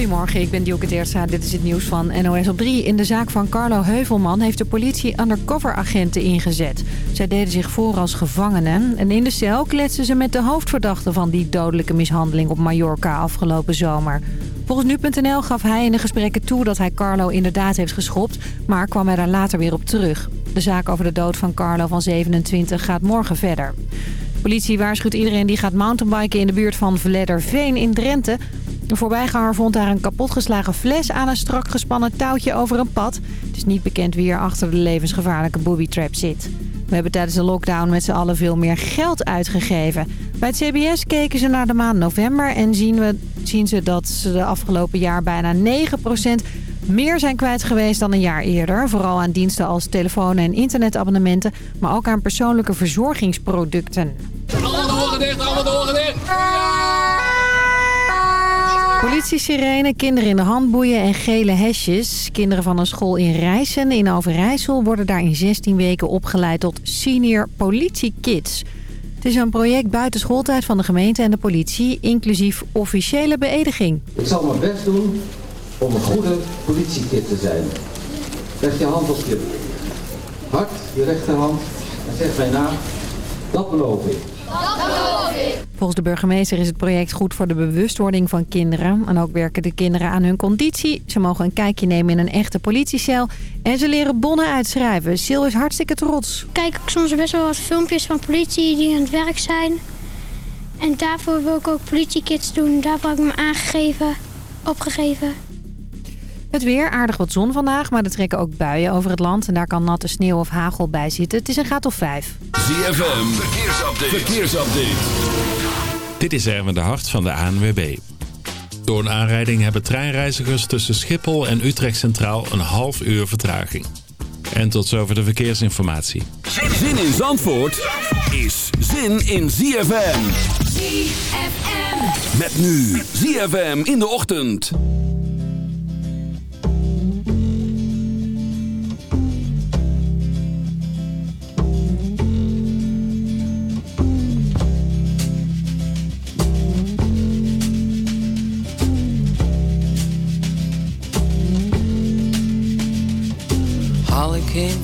Goedemorgen, ik ben Dielke Teertstra. Dit is het nieuws van NOS op 3. In de zaak van Carlo Heuvelman heeft de politie undercover-agenten ingezet. Zij deden zich voor als gevangenen. En in de cel kletsen ze met de hoofdverdachte van die dodelijke mishandeling op Mallorca afgelopen zomer. Volgens nu.nl gaf hij in de gesprekken toe dat hij Carlo inderdaad heeft geschopt... maar kwam hij daar later weer op terug. De zaak over de dood van Carlo van 27 gaat morgen verder. De politie waarschuwt iedereen die gaat mountainbiken in de buurt van Vledderveen in Drenthe... Een voorbijganger vond daar een kapotgeslagen fles aan een strak gespannen touwtje over een pad. Het is niet bekend wie er achter de levensgevaarlijke booby-trap zit. We hebben tijdens de lockdown met z'n allen veel meer geld uitgegeven. Bij het CBS keken ze naar de maand november en zien, we, zien ze dat ze de afgelopen jaar bijna 9% meer zijn kwijt geweest dan een jaar eerder. Vooral aan diensten als telefoon- en internetabonnementen, maar ook aan persoonlijke verzorgingsproducten. Allemaal de ogen dicht, allemaal de ogen dicht! Politie-sirene, kinderen in de handboeien en gele hesjes. Kinderen van een school in Rijssen in Overijssel worden daar in 16 weken opgeleid tot senior politiekids. Het is een project buiten schooltijd van de gemeente en de politie, inclusief officiële beëdiging. Ik zal mijn best doen om een goede politiekid te zijn. Leg je hand op je hart, je rechterhand en zeg mij na, dat beloof ik. Volgens de burgemeester is het project goed voor de bewustwording van kinderen. En ook werken de kinderen aan hun conditie. Ze mogen een kijkje nemen in een echte politiecel. En ze leren bonnen uitschrijven. Sil is hartstikke trots. Kijk ik soms best wel wat filmpjes van politie die aan het werk zijn. En daarvoor wil ik ook politiekids doen. Daarvoor heb ik me aangegeven, opgegeven. Het weer, aardig wat zon vandaag, maar er trekken ook buien over het land. En daar kan natte sneeuw of hagel bij zitten. Het is een graad of vijf. ZFM, verkeersupdate. verkeersupdate. Dit is Erwin de Hart van de ANWB. Door een aanrijding hebben treinreizigers tussen Schiphol en Utrecht Centraal een half uur vertraging. En tot zover de verkeersinformatie. Zin in Zandvoort is zin in ZFM. ZFM. Met nu ZFM in de ochtend.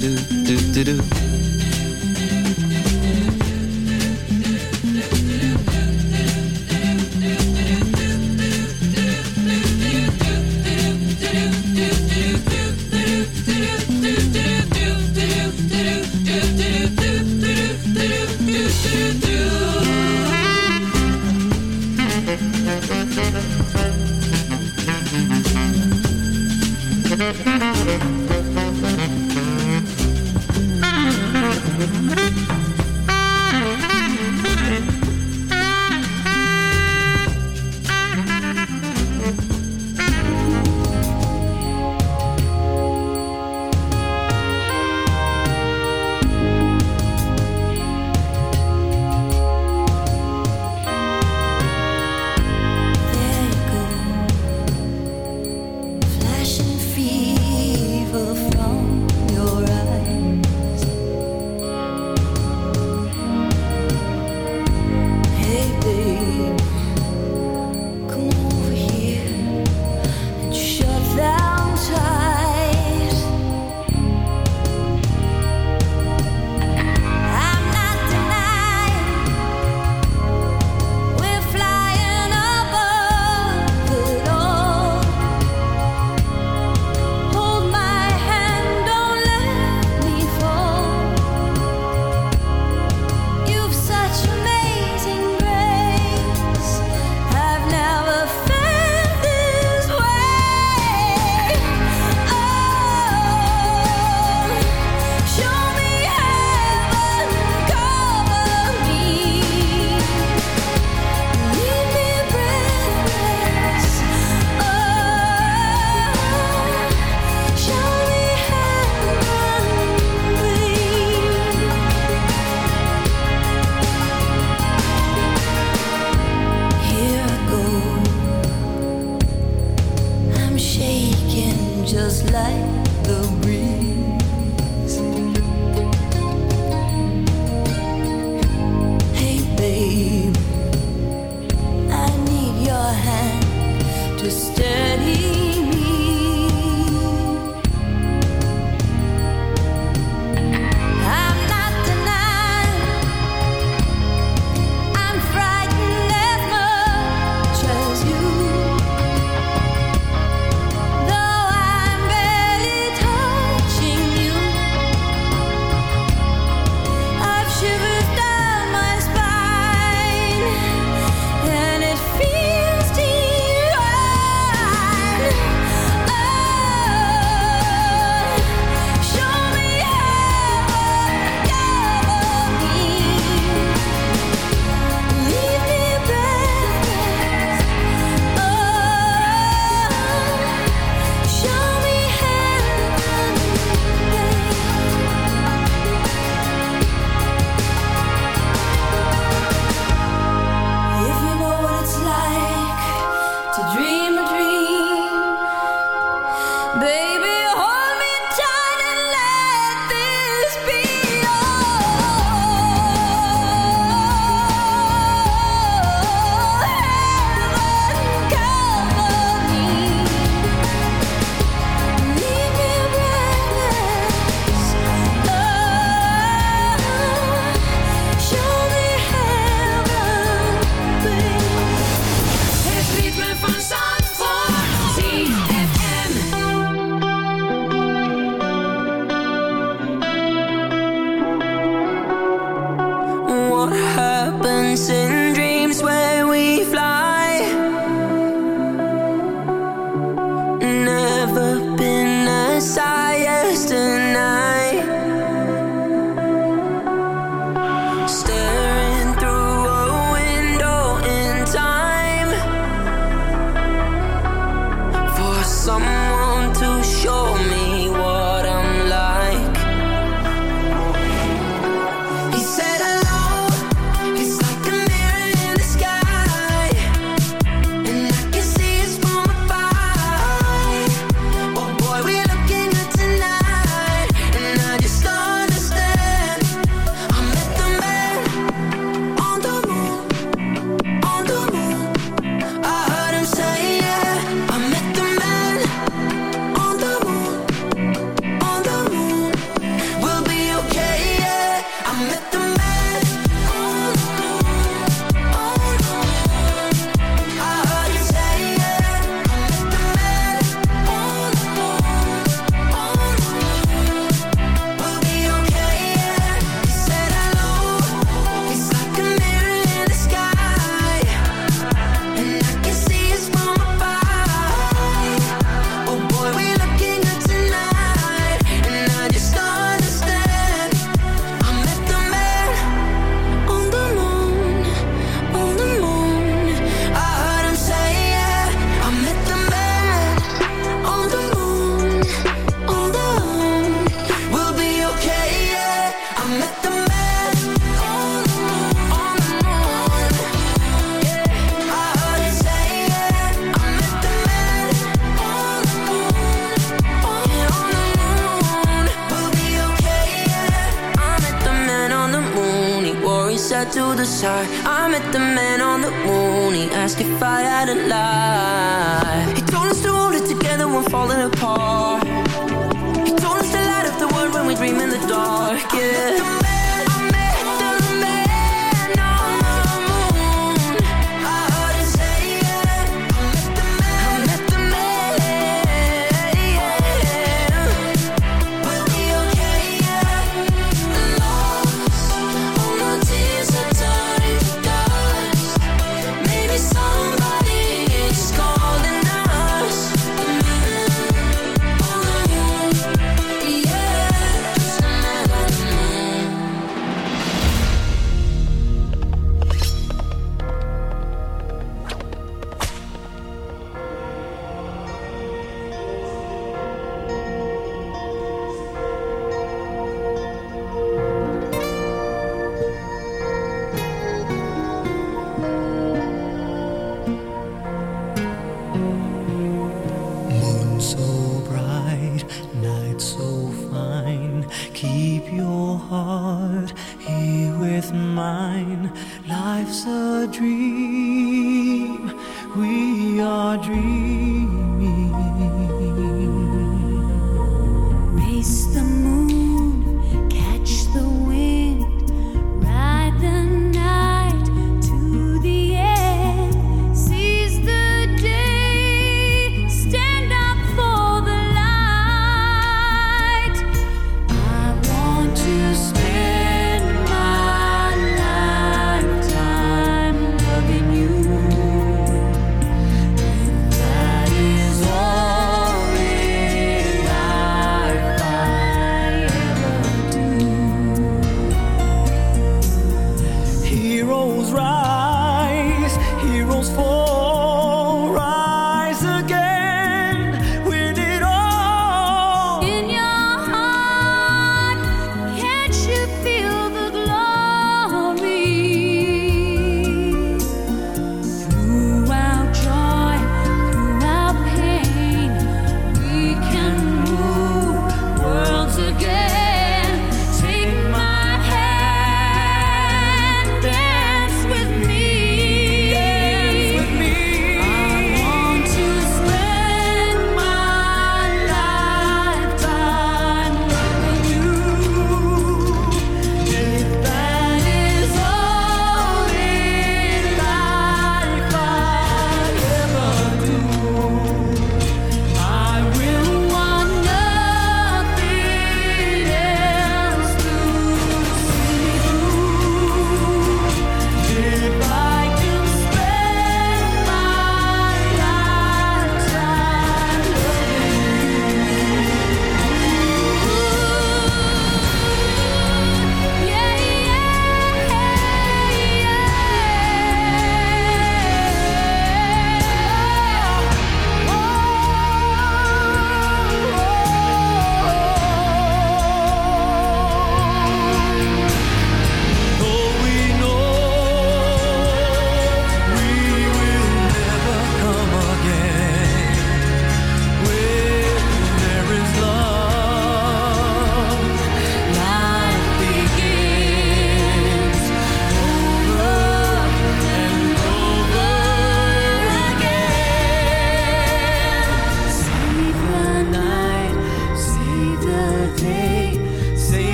do do do do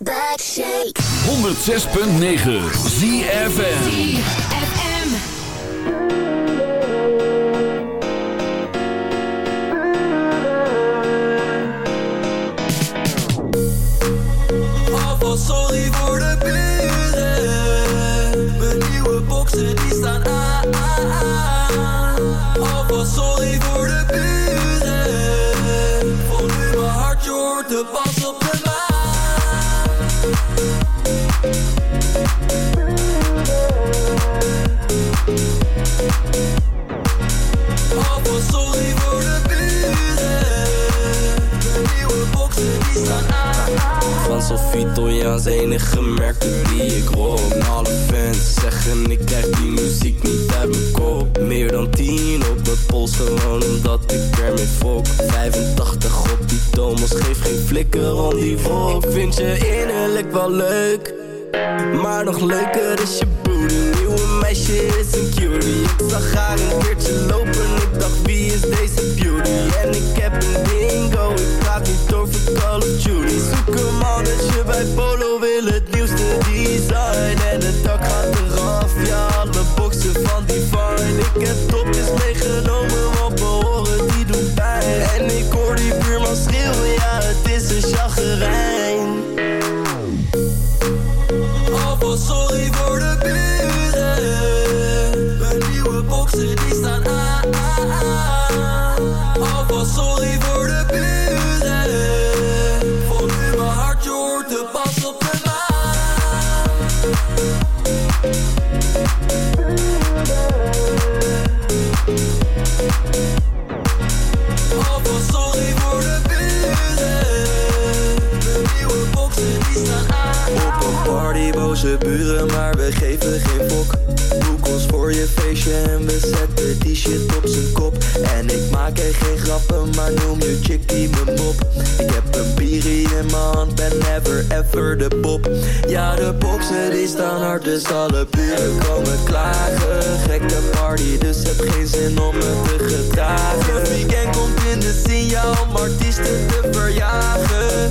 106.9 ZFN als enige merken die ik roep Alle fans zeggen ik krijg die muziek niet uit mijn kop Meer dan 10 op mijn pols gewoon omdat ik ermee fok. 85 op die Thomas geef geen flikker om die volk Vind je innerlijk wel leuk Maar nog leuker is je booty Nieuwe meisje is een cutie. Ik zag haar een keertje lopen Ik dacht wie is deze beauty En ik heb een Alvast sorry voor de buzen. De nieuwe boxes die staan aan. Op een party wozen buren, maar we geven geen pok. Boek ons voor je feestje en we zetten die shit op zijn kop. En ik maak er geen grappen, maar noem je die me mop. Ik heb een bierie in mijn hand, ben never ever de pop. Ja, de boksen die staan hard, dus alle buren komen klagen. Gekke party, dus heb geen zin om me te gedragen. Het weekend komt in de scene, om artiesten te verjagen.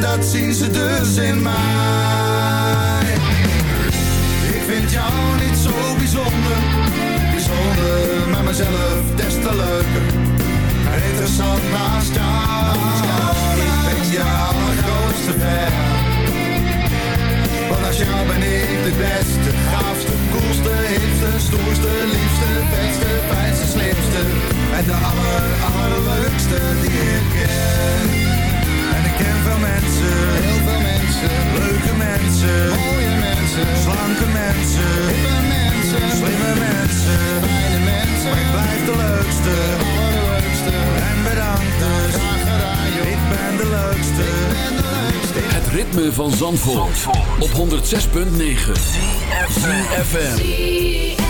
Dat zien ze dus in mij. Ik vind jou niet zo bijzonder Bijzonder, maar mezelf des te leuker. Interessant naast jou. Ik ben jou grootste ver Want als jou ben ik de beste, gaafste, koelste, hipste Stoerste, liefste, beste, fijnste, slimste. En de aller, allerleukste die ik ken ken veel mensen, heel veel mensen. Leuke mensen, mooie mensen. Slanke mensen, hippe mensen. Slimme mensen, fijne mensen. Ik blijf de leukste, de allerleukste. En bedankt dus, graag. Ik ben de leukste. Het ritme van Zandvoort, op 106.9 CFM.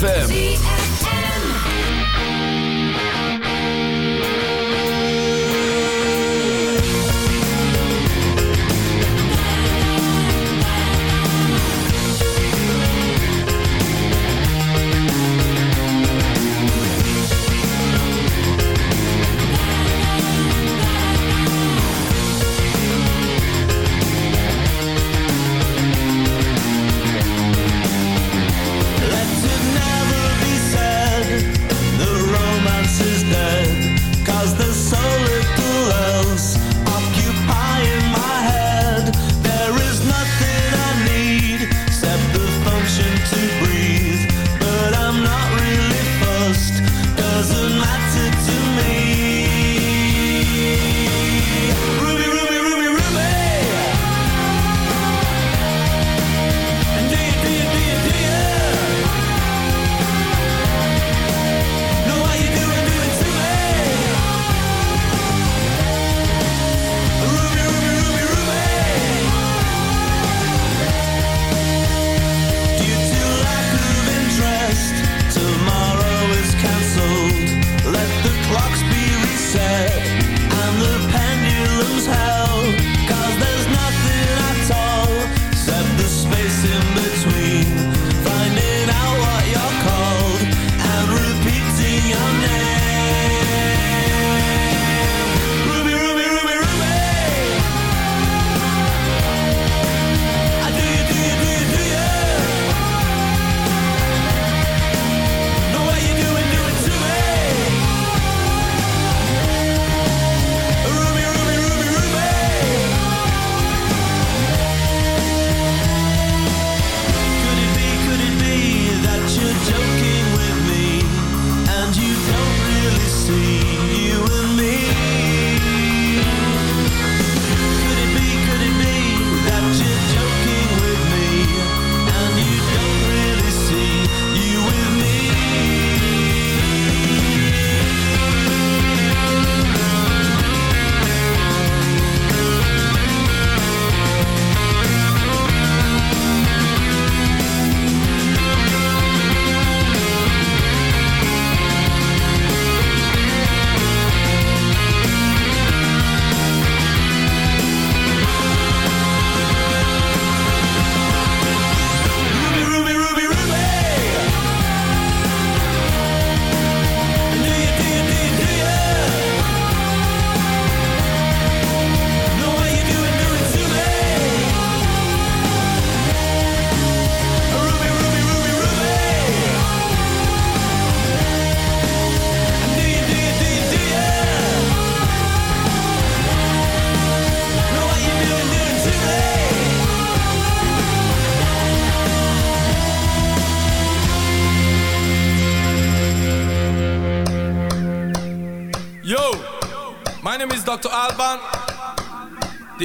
ZFM.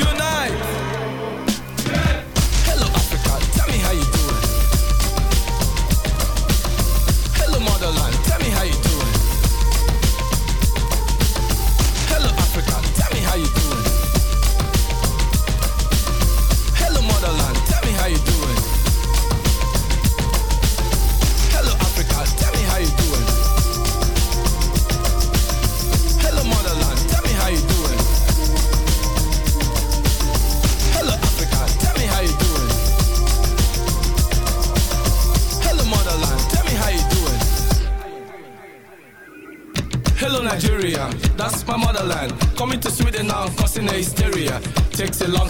unite.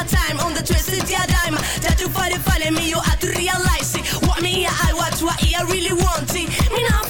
a time on the twisted yeah dime. That you find it funny, me, you have to realize it. What me, I watch, what I really want. Me not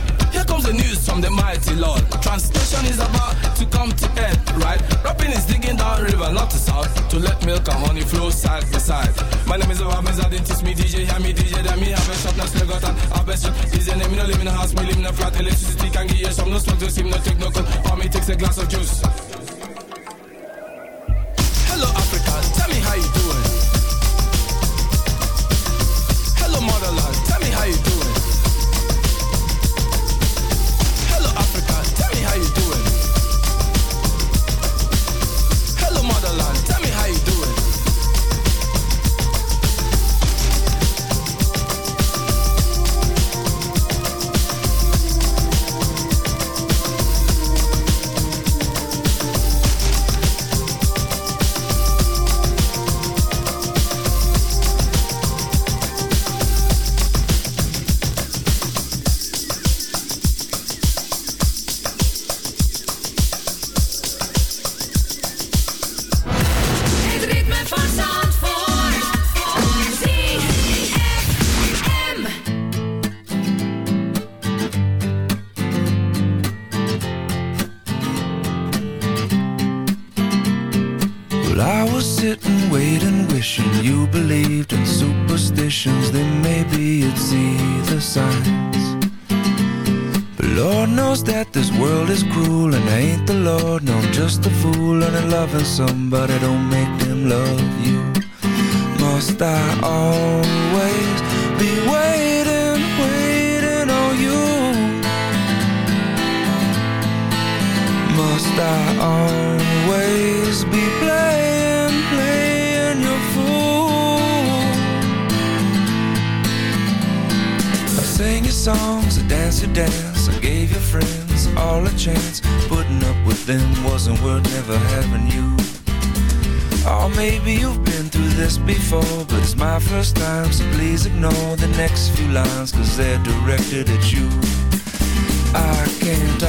Here comes the news from the mighty Lord. Translation is about to come to end, right? Rapping is digging down river, not to south, to let milk and honey flow side by side. My name is Obama, I didn't teach me DJ, hear me DJ, then me have a shop, now still got an. Is your name, no live in a house, me live in a flat, electricity can give you some, no smoke, no steam, no take no cold, or me takes a glass of juice. Hello Africa, tell me how you doing. first time, so please ignore the next few lines, cause they're directed at you. I can't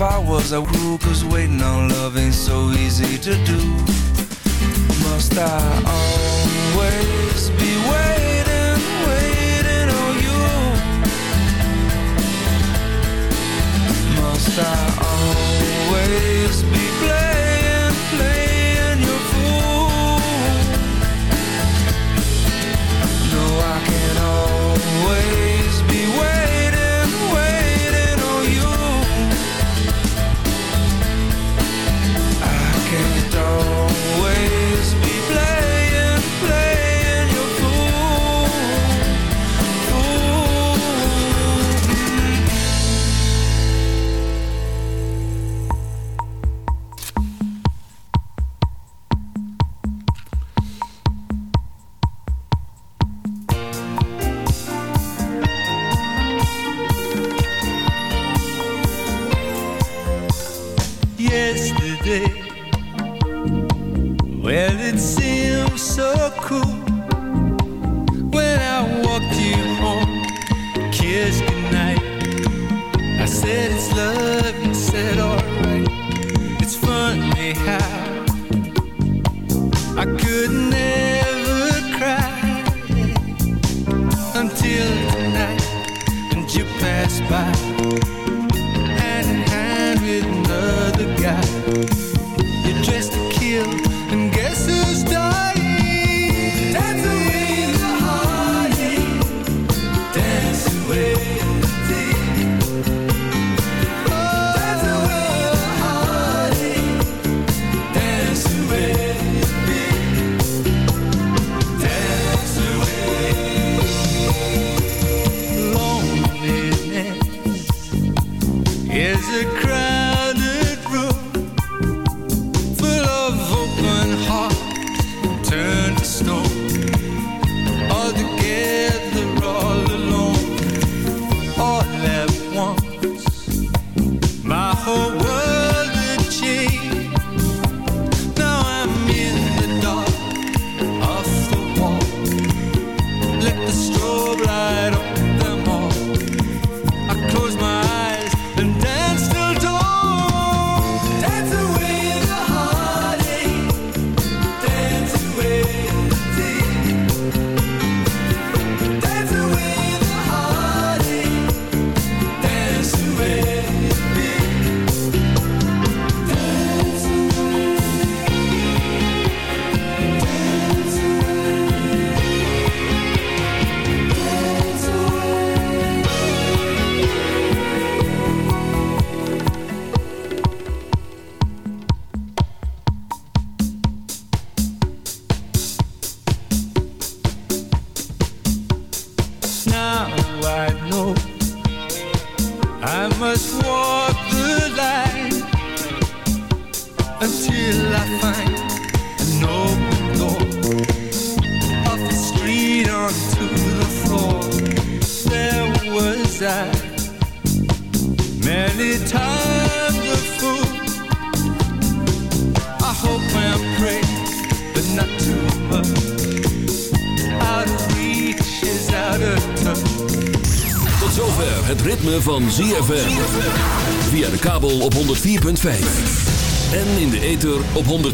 if I was a fool Cause waiting on love ain't so easy to do. Must I always be waiting?